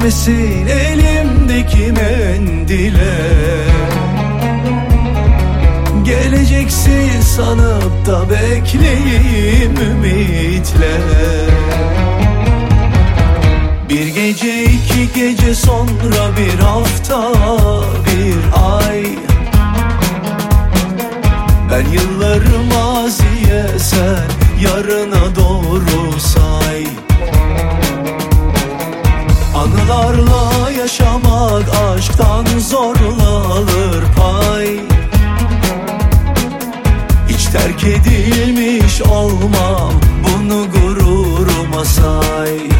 Düşmesin elimdeki mendile. Geleceksin sanıp da bekleyeyim ümitle. Bir gece iki gece sonra bir hafta bir ay. Ben yılları maziye sen yarına doğru say Anılarla yaşamak aşktan zorlanır pay. Hiç terk edilmiş olmam bunu gururuma say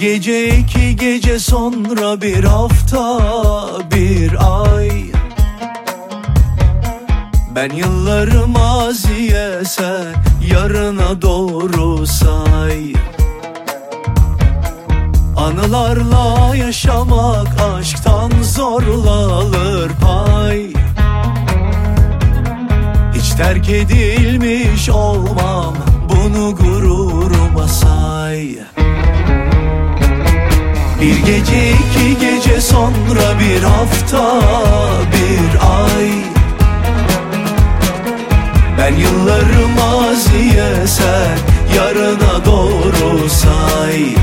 gece iki gece sonra bir hafta bir ay. Ben yılları maziye sen yarına doğru say. Anılarla yaşamak aşktan zorlanır pay. Hiç terk edilmiş olmam bunu gururuma say Bir gece iki gece sonra bir hafta bir ay. Ben yılları maziye sen yarına doğru say.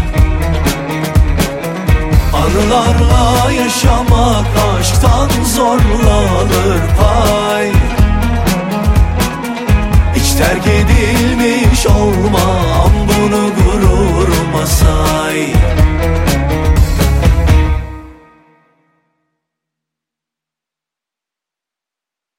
Anılarla yaşamak aşktan zorlanır pay. Hiç terk edilmiş olmam bunu gururuma say